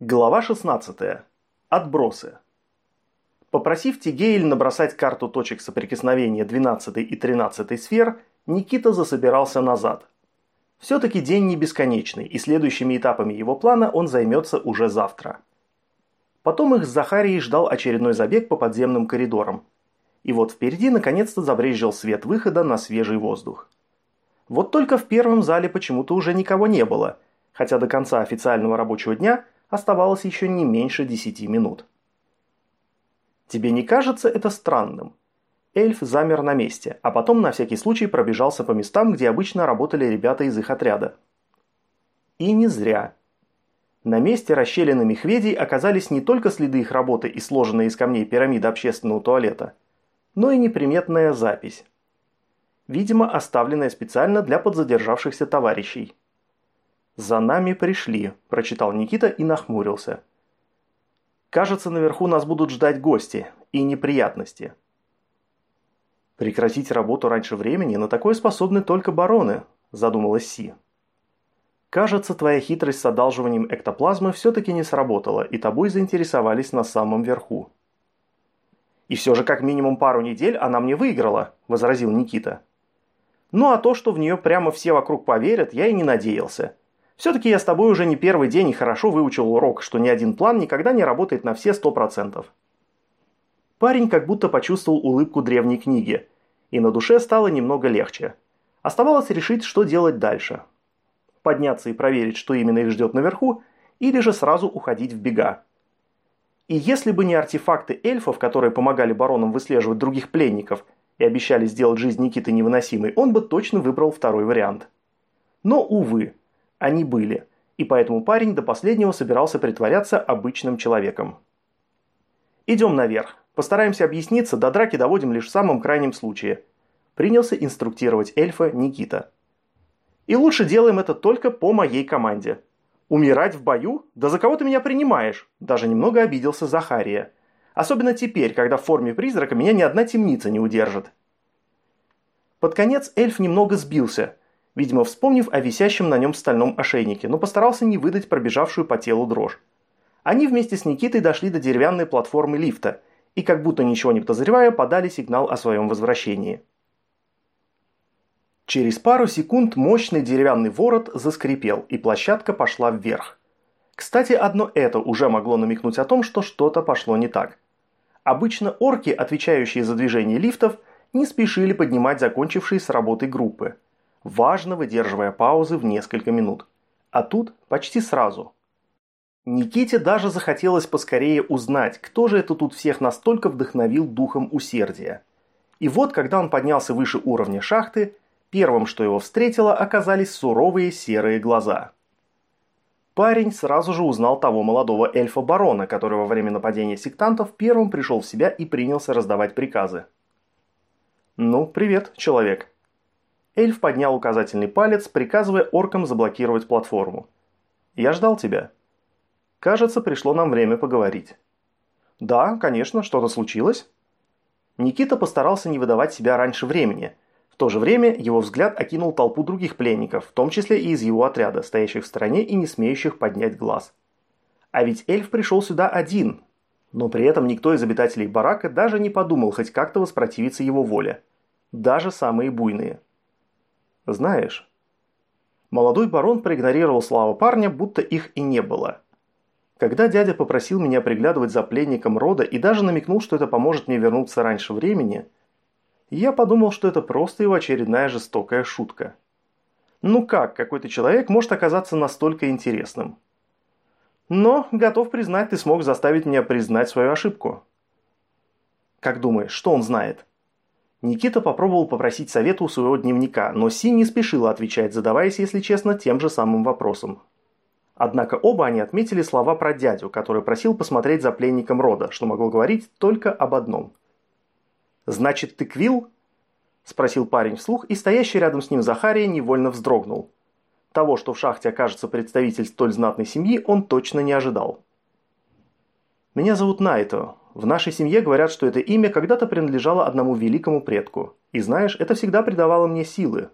Глава 16. Отбросы. Попросив Тигейль набросать карту точек соприкосновения 12 и 13 сфер, Никита засобирался назад. Все-таки день не бесконечный, и следующими этапами его плана он займется уже завтра. Потом их с Захарией ждал очередной забег по подземным коридорам. И вот впереди наконец-то забрезжил свет выхода на свежий воздух. Вот только в первом зале почему-то уже никого не было, хотя до конца официального рабочего дня – оставалось еще не меньше десяти минут. Тебе не кажется это странным? Эльф замер на месте, а потом на всякий случай пробежался по местам, где обычно работали ребята из их отряда. И не зря. На месте расщелины мехведей оказались не только следы их работы и сложенные из камней пирамида общественного туалета, но и неприметная запись. Видимо, оставленная специально для подзадержавшихся товарищей. «За нами пришли», – прочитал Никита и нахмурился. «Кажется, наверху нас будут ждать гости и неприятности». «Прекратить работу раньше времени на такое способны только бароны», – задумалась Си. «Кажется, твоя хитрость с одалживанием эктоплазмы все-таки не сработала, и тобой заинтересовались на самом верху». «И все же как минимум пару недель она мне выиграла», – возразил Никита. «Ну а то, что в нее прямо все вокруг поверят, я и не надеялся. Все-таки я с тобой уже не первый день и хорошо выучил урок, что ни один план никогда не работает на все сто процентов. Парень как будто почувствовал улыбку древней книги, и на душе стало немного легче. Оставалось решить, что делать дальше. Подняться и проверить, что именно их ждет наверху, или же сразу уходить в бега. И если бы не артефакты эльфов, которые помогали баронам выслеживать других пленников и обещали сделать жизнь Никиты невыносимой, он бы точно выбрал второй вариант. Но, увы, они были, и поэтому парень до последнего собирался притворяться обычным человеком. «Идем наверх. Постараемся объясниться, до драки доводим лишь в самом крайнем случае», принялся инструктировать эльфа Никита. «И лучше делаем это только по моей команде. Умирать в бою? Да за кого ты меня принимаешь?» Даже немного обиделся Захария. «Особенно теперь, когда в форме призрака меня ни одна темница не удержит». Под конец эльф немного сбился – видимо, вспомнив о висящем на нем стальном ошейнике, но постарался не выдать пробежавшую по телу дрожь. Они вместе с Никитой дошли до деревянной платформы лифта и, как будто ничего не подозревая, подали сигнал о своем возвращении. Через пару секунд мощный деревянный ворот заскрипел, и площадка пошла вверх. Кстати, одно это уже могло намекнуть о том, что что-то пошло не так. Обычно орки, отвечающие за движение лифтов, не спешили поднимать закончившие с работы группы – важно выдерживая паузы в несколько минут. А тут почти сразу. Никите даже захотелось поскорее узнать, кто же это тут всех настолько вдохновил духом усердия. И вот, когда он поднялся выше уровня шахты, первым, что его встретило, оказались суровые серые глаза. Парень сразу же узнал того молодого эльфа-барона, который во время нападения сектантов первым пришел в себя и принялся раздавать приказы. «Ну, привет, человек», Эльф поднял указательный палец, приказывая оркам заблокировать платформу. «Я ждал тебя». «Кажется, пришло нам время поговорить». «Да, конечно, что-то случилось». Никита постарался не выдавать себя раньше времени. В то же время его взгляд окинул толпу других пленников, в том числе и из его отряда, стоящих в стороне и не смеющих поднять глаз. А ведь эльф пришел сюда один, но при этом никто из обитателей барака даже не подумал хоть как-то воспротивиться его воле. Даже самые буйные. Знаешь, молодой барон проигнорировал слова парня, будто их и не было. Когда дядя попросил меня приглядывать за пленником рода и даже намекнул, что это поможет мне вернуться раньше времени, я подумал, что это просто его очередная жестокая шутка. Ну как какой-то человек может оказаться настолько интересным? Но, готов признать, ты смог заставить меня признать свою ошибку. Как думаешь, что он знает? Никита попробовал попросить совета у своего дневника, но Си не спешила отвечать, задаваясь, если честно, тем же самым вопросом. Однако оба они отметили слова про дядю, который просил посмотреть за пленником рода, что могло говорить только об одном. «Значит, ты Квилл?» – спросил парень вслух, и стоящий рядом с ним Захария невольно вздрогнул. Того, что в шахте окажется представитель столь знатной семьи, он точно не ожидал. «Меня зовут Найто. В нашей семье говорят, что это имя когда-то принадлежало одному великому предку. И знаешь, это всегда придавало мне силы.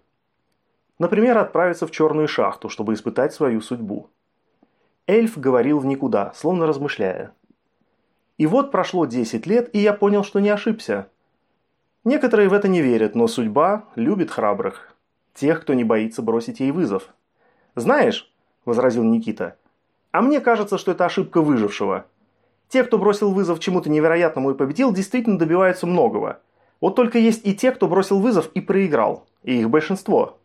Например, отправиться в черную шахту, чтобы испытать свою судьбу. Эльф говорил в никуда, словно размышляя. И вот прошло 10 лет, и я понял, что не ошибся. Некоторые в это не верят, но судьба любит храбрых. Тех, кто не боится бросить ей вызов. «Знаешь», – возразил Никита, – «а мне кажется, что это ошибка выжившего. Те, кто бросил вызов чему-то невероятному и победил, действительно добиваются многого. Вот только есть и те, кто бросил вызов и проиграл. И их большинство».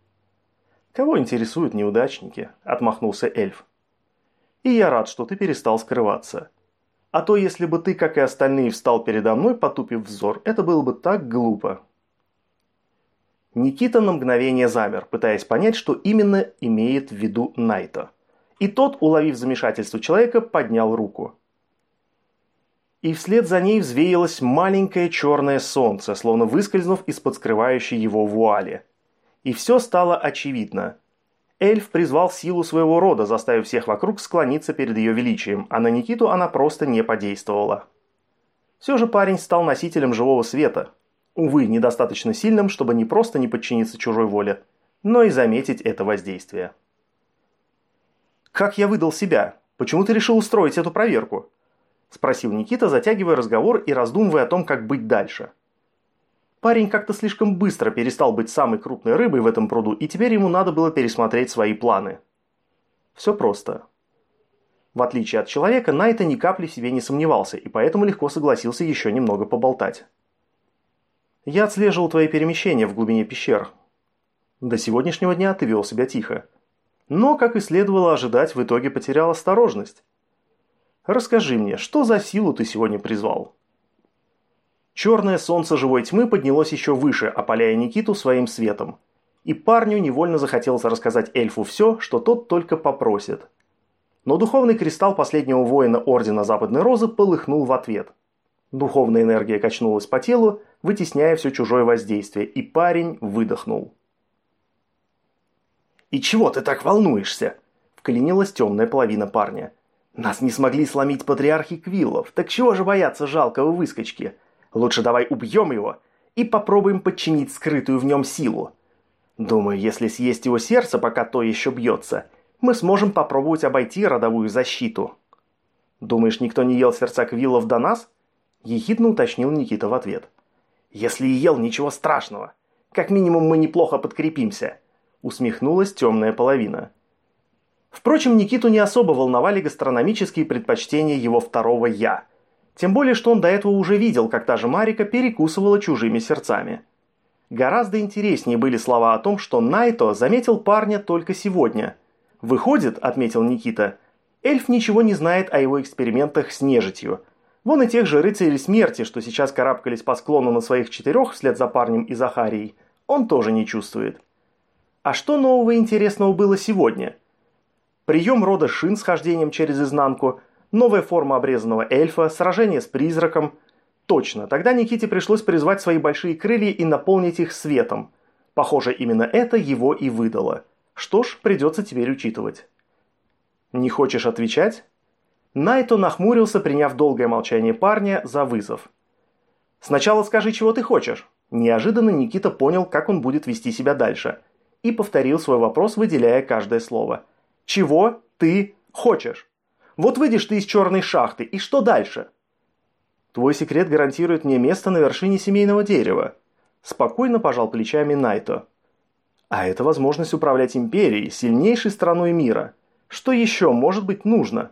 «Кого интересуют неудачники?» – отмахнулся эльф. «И я рад, что ты перестал скрываться. А то, если бы ты, как и остальные, встал передо мной, потупив взор, это было бы так глупо». Никита на мгновение замер, пытаясь понять, что именно имеет в виду Найта. И тот, уловив замешательство человека, поднял руку. И вслед за ней взвеялось маленькое черное солнце, словно выскользнув из-под скрывающей его вуали. И все стало очевидно. Эльф призвал силу своего рода, заставив всех вокруг склониться перед ее величием, а на Никиту она просто не подействовала. Все же парень стал носителем живого света, Увы, недостаточно сильным, чтобы не просто не подчиниться чужой воле, но и заметить это воздействие. «Как я выдал себя? Почему ты решил устроить эту проверку?» – спросил Никита, затягивая разговор и раздумывая о том, как быть дальше. Парень как-то слишком быстро перестал быть самой крупной рыбой в этом пруду, и теперь ему надо было пересмотреть свои планы. Все просто. В отличие от человека, Найта ни капли в себе не сомневался, и поэтому легко согласился еще немного поболтать. Я отслеживал твои перемещения в глубине пещер. До сегодняшнего дня ты вел себя тихо. Но, как и следовало ожидать, в итоге потерял осторожность. Расскажи мне, что за силу ты сегодня призвал?» Черное солнце живой тьмы поднялось еще выше, опаляя Никиту своим светом. И парню невольно захотелось рассказать эльфу все, что тот только попросит. Но духовный кристалл последнего воина Ордена Западной Розы полыхнул в ответ. Духовная энергия качнулась по телу, вытесняя все чужое воздействие, и парень выдохнул. «И чего ты так волнуешься?» – вклинилась темная половина парня. «Нас не смогли сломить патриархи Квиллов, так чего же бояться жалкого выскочки? Лучше давай убьем его и попробуем подчинить скрытую в нем силу. Думаю, если съесть его сердце, пока то еще бьется, мы сможем попробовать обойти родовую защиту». «Думаешь, никто не ел сердца Квиллов до нас?» – ехидно уточнил Никита в ответ. Если и ел, ничего страшного. Как минимум мы неплохо подкрепимся», – усмехнулась темная половина. Впрочем, Никиту не особо волновали гастрономические предпочтения его второго «я». Тем более, что он до этого уже видел, как та же Марика перекусывала чужими сердцами. Гораздо интереснее были слова о том, что Найто заметил парня только сегодня. «Выходит», – отметил Никита, – эльф ничего не знает о его экспериментах с нежитью – Вон и тех же рыцарей смерти, что сейчас карабкались по склону на своих четырех вслед за парнем и Захарией, он тоже не чувствует. А что нового интересного было сегодня? Прием рода шин с хождением через изнанку, новая форма обрезанного эльфа, сражение с призраком. Точно, тогда Никите пришлось призвать свои большие крылья и наполнить их светом. Похоже, именно это его и выдало. Что ж, придется теперь учитывать. «Не хочешь отвечать?» Найто нахмурился, приняв долгое молчание парня за вызов. «Сначала скажи, чего ты хочешь». Неожиданно Никита понял, как он будет вести себя дальше. И повторил свой вопрос, выделяя каждое слово. «Чего ты хочешь? Вот выйдешь ты из черной шахты, и что дальше?» «Твой секрет гарантирует мне место на вершине семейного дерева», спокойно пожал плечами Найто. «А это возможность управлять империей, сильнейшей страной мира. Что еще может быть нужно?»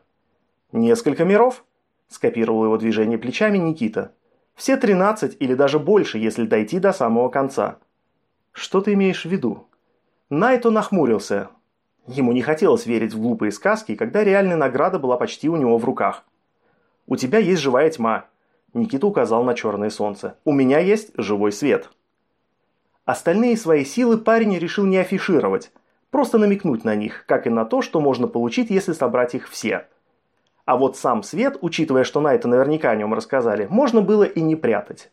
«Несколько миров?» – скопировал его движение плечами Никита. «Все тринадцать или даже больше, если дойти до самого конца». «Что ты имеешь в виду?» Найто нахмурился. Ему не хотелось верить в глупые сказки, когда реальная награда была почти у него в руках. «У тебя есть живая тьма», – Никита указал на черное солнце. «У меня есть живой свет». Остальные свои силы парень решил не афишировать, просто намекнуть на них, как и на то, что можно получить, если собрать их все – а вот сам свет, учитывая, что на это наверняка о нем рассказали, можно было и не прятать.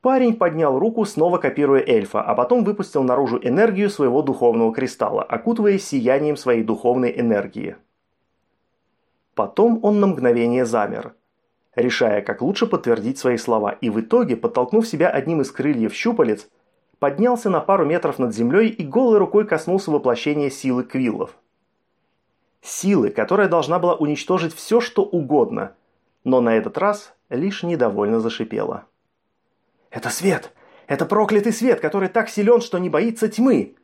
Парень поднял руку, снова копируя эльфа, а потом выпустил наружу энергию своего духовного кристалла, окутывая сиянием своей духовной энергии. Потом он на мгновение замер, решая, как лучше подтвердить свои слова, и в итоге, подтолкнув себя одним из крыльев щупалец, поднялся на пару метров над землей и голой рукой коснулся воплощения силы квиллов. Силы, которая должна была уничтожить все, что угодно. Но на этот раз лишь недовольно зашипела. «Это свет! Это проклятый свет, который так силен, что не боится тьмы!»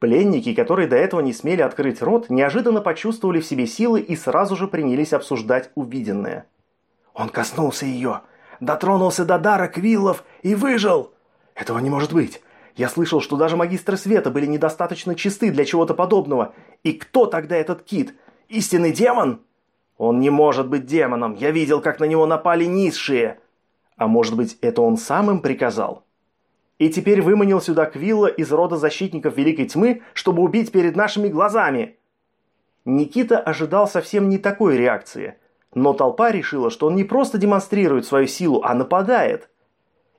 Пленники, которые до этого не смели открыть рот, неожиданно почувствовали в себе силы и сразу же принялись обсуждать увиденное. «Он коснулся ее, дотронулся до дара Квиллов и выжил!» «Этого не может быть! Я слышал, что даже магистры света были недостаточно чисты для чего-то подобного. И кто тогда этот кит? Истинный демон?» «Он не может быть демоном! Я видел, как на него напали низшие!» «А может быть, это он сам им приказал?» и теперь выманил сюда Квилла из рода защитников Великой Тьмы, чтобы убить перед нашими глазами. Никита ожидал совсем не такой реакции, но толпа решила, что он не просто демонстрирует свою силу, а нападает.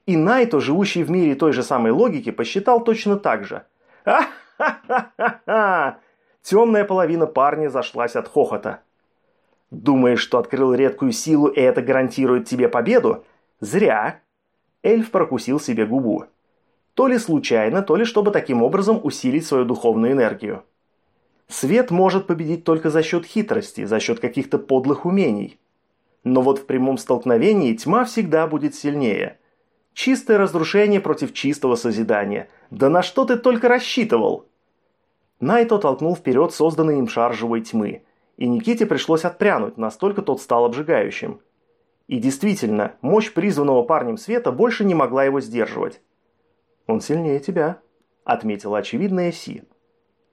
И Найто, живущий в мире той же самой логики, посчитал точно так же. «Ха-ха-ха-ха!» Темная половина парня зашлась от хохота. «Думаешь, что открыл редкую силу, и это гарантирует тебе победу? Зря!» Эльф прокусил себе губу. То ли случайно, то ли чтобы таким образом усилить свою духовную энергию. Свет может победить только за счет хитрости, за счет каких-то подлых умений. Но вот в прямом столкновении тьма всегда будет сильнее. Чистое разрушение против чистого созидания. Да на что ты только рассчитывал? Найто толкнул вперед созданный им шар живой тьмы, и Никите пришлось отпрянуть, настолько тот стал обжигающим. И действительно, мощь призванного парнем света больше не могла его сдерживать. «Он сильнее тебя», – отметила очевидная Си.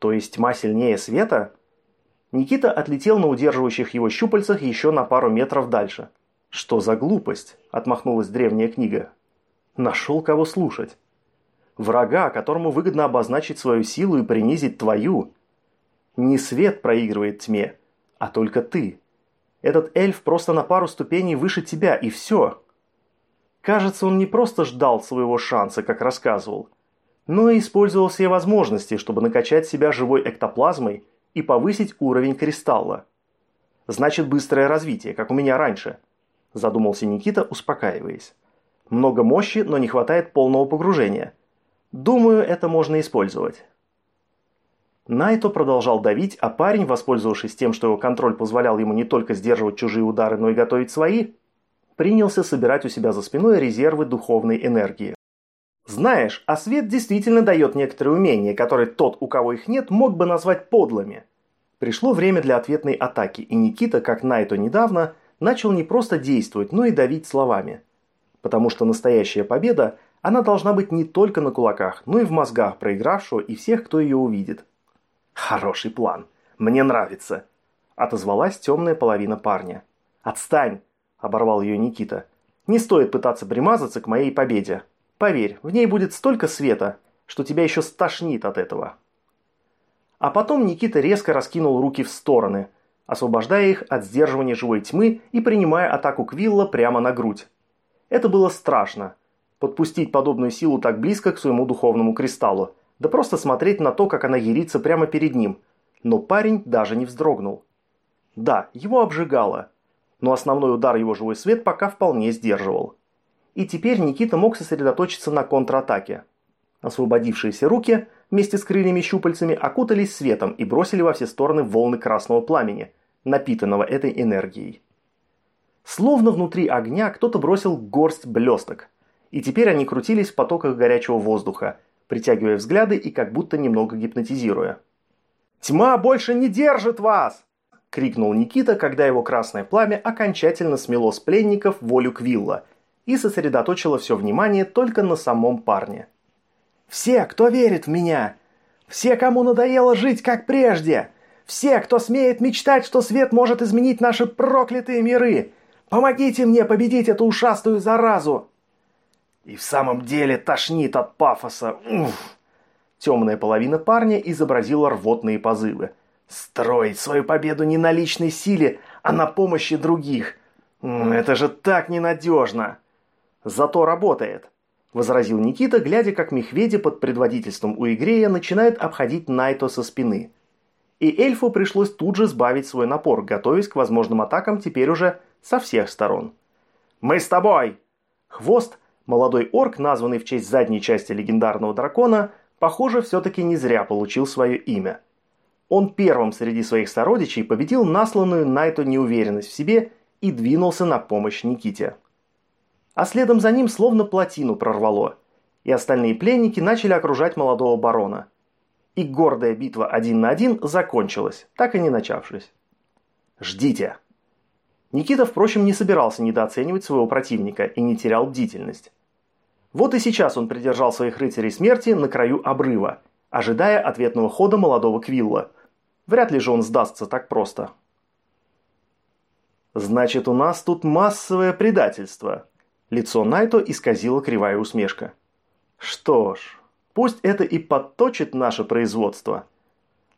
«То есть тьма сильнее света?» Никита отлетел на удерживающих его щупальцах еще на пару метров дальше. «Что за глупость?» – отмахнулась древняя книга. «Нашел кого слушать. Врага, которому выгодно обозначить свою силу и принизить твою. Не свет проигрывает тьме, а только ты. Этот эльф просто на пару ступеней выше тебя, и все. Кажется, он не просто ждал своего шанса, как рассказывал, но и использовал все возможности, чтобы накачать себя живой эктоплазмой и повысить уровень кристалла. Значит, быстрое развитие, как у меня раньше, задумался Никита, успокаиваясь. Много мощи, но не хватает полного погружения. Думаю, это можно использовать. Найто продолжал давить, а парень, воспользовавшись тем, что его контроль позволял ему не только сдерживать чужие удары, но и готовить свои, принялся собирать у себя за спиной резервы духовной энергии. Знаешь, а свет действительно дает некоторые умения, которые тот, у кого их нет, мог бы назвать подлыми. Пришло время для ответной атаки, и Никита, как Найто недавно, начал не просто действовать, но и давить словами. Потому что настоящая победа, она должна быть не только на кулаках, но и в мозгах проигравшего и всех, кто ее увидит. «Хороший план. Мне нравится», – отозвалась темная половина парня. «Отстань! – оборвал ее Никита. «Не стоит пытаться примазаться к моей победе. Поверь, в ней будет столько света, что тебя еще стошнит от этого». А потом Никита резко раскинул руки в стороны, освобождая их от сдерживания живой тьмы и принимая атаку Квилла прямо на грудь. Это было страшно. Подпустить подобную силу так близко к своему духовному кристаллу, да просто смотреть на то, как она ерится прямо перед ним. Но парень даже не вздрогнул. Да, его обжигало, но основной удар его живой свет пока вполне сдерживал. И теперь Никита мог сосредоточиться на контратаке. Освободившиеся руки вместе с крыльями щупальцами окутались светом и бросили во все стороны волны красного пламени, напитанного этой энергией. Словно внутри огня кто-то бросил горсть блесток, и теперь они крутились в потоках горячего воздуха, притягивая взгляды и как будто немного гипнотизируя. «Тьма больше не держит вас!» – крикнул Никита, когда его красное пламя окончательно смело с пленников волю Квилла и сосредоточило все внимание только на самом парне. «Все, кто верит в меня! Все, кому надоело жить как прежде! Все, кто смеет мечтать, что свет может изменить наши проклятые миры! Помогите мне победить эту ушастую заразу!» И в самом деле тошнит от пафоса. Уф! Темная половина парня изобразила рвотные позывы – Строить свою победу не на личной силе, а на помощи других. Это же так ненадежно. Зато работает, возразил Никита, глядя, как Мехведи под предводительством Уигрея начинает обходить Найто со спины. И эльфу пришлось тут же сбавить свой напор, готовясь к возможным атакам теперь уже со всех сторон. «Мы с тобой!» Хвост, молодой орк, названный в честь задней части легендарного дракона, похоже, все-таки не зря получил свое имя – Он первым среди своих сородичей победил насланную на эту неуверенность в себе и двинулся на помощь Никите. А следом за ним словно плотину прорвало, и остальные пленники начали окружать молодого барона. И гордая битва один на один закончилась, так и не начавшись. «Ждите!» Никита, впрочем, не собирался недооценивать своего противника и не терял бдительность. Вот и сейчас он придержал своих рыцарей смерти на краю обрыва, ожидая ответного хода молодого Квилла. Вряд ли же он сдастся так просто. «Значит, у нас тут массовое предательство», Лицо Найто исказило кривая усмешка. «Что ж, пусть это и подточит наше производство.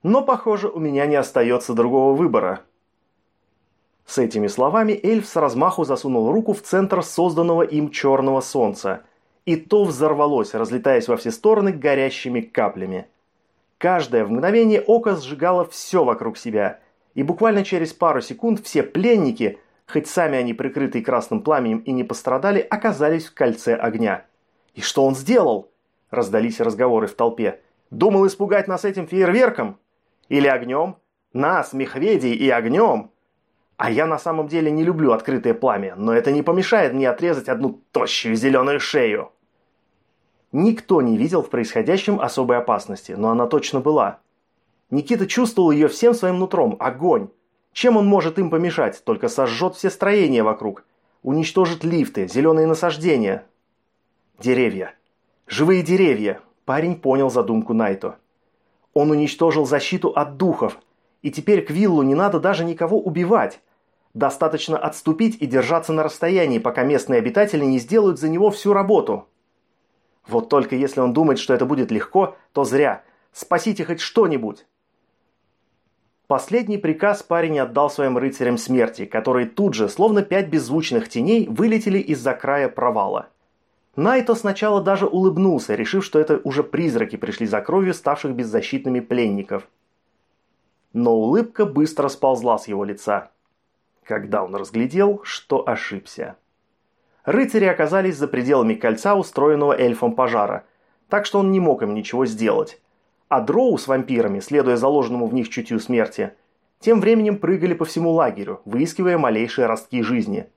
Но, похоже, у меня не остается другого выбора». С этими словами эльф с размаху засунул руку в центр созданного им черного солнца, и то взорвалось, разлетаясь во все стороны горящими каплями. Каждое в мгновение ока сжигало все вокруг себя, и буквально через пару секунд все пленники – хоть сами они, прикрытые красным пламенем и не пострадали, оказались в кольце огня. «И что он сделал?» – раздались разговоры в толпе. «Думал испугать нас этим фейерверком? Или огнем? Нас, мехведей, и огнем?» А я на самом деле не люблю открытое пламя, но это не помешает мне отрезать одну тощую зеленую шею. Никто не видел в происходящем особой опасности, но она точно была. Никита чувствовал ее всем своим нутром – огонь. Чем он может им помешать? Только сожжет все строения вокруг. Уничтожит лифты, зеленые насаждения. Деревья. Живые деревья. Парень понял задумку Найто. Он уничтожил защиту от духов. И теперь к Виллу не надо даже никого убивать. Достаточно отступить и держаться на расстоянии, пока местные обитатели не сделают за него всю работу. Вот только если он думает, что это будет легко, то зря. Спасите хоть что-нибудь. Последний приказ парень отдал своим рыцарям смерти, которые тут же, словно пять беззвучных теней, вылетели из-за края провала. Найто сначала даже улыбнулся, решив, что это уже призраки пришли за кровью ставших беззащитными пленников. Но улыбка быстро сползла с его лица, когда он разглядел, что ошибся. Рыцари оказались за пределами кольца, устроенного эльфом пожара, так что он не мог им ничего сделать а дроу с вампирами, следуя заложенному в них чутью смерти, тем временем прыгали по всему лагерю, выискивая малейшие ростки жизни.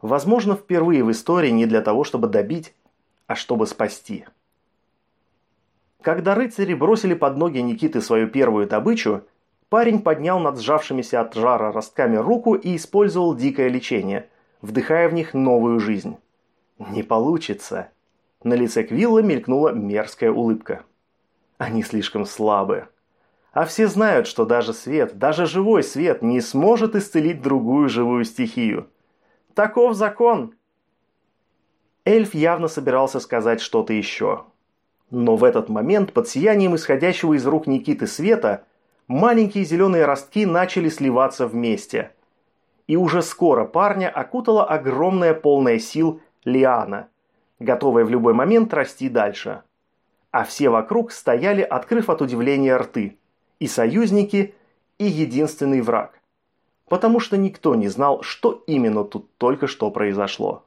Возможно, впервые в истории не для того, чтобы добить, а чтобы спасти. Когда рыцари бросили под ноги Никиты свою первую добычу, парень поднял над сжавшимися от жара ростками руку и использовал дикое лечение, вдыхая в них новую жизнь. «Не получится!» На лице Квилла мелькнула мерзкая улыбка. Они слишком слабы. А все знают, что даже свет, даже живой свет не сможет исцелить другую живую стихию. Таков закон. Эльф явно собирался сказать что-то еще. Но в этот момент под сиянием исходящего из рук Никиты света маленькие зеленые ростки начали сливаться вместе. И уже скоро парня окутала огромная полная сил лиана, готовая в любой момент расти дальше а все вокруг стояли, открыв от удивления рты. И союзники, и единственный враг. Потому что никто не знал, что именно тут только что произошло.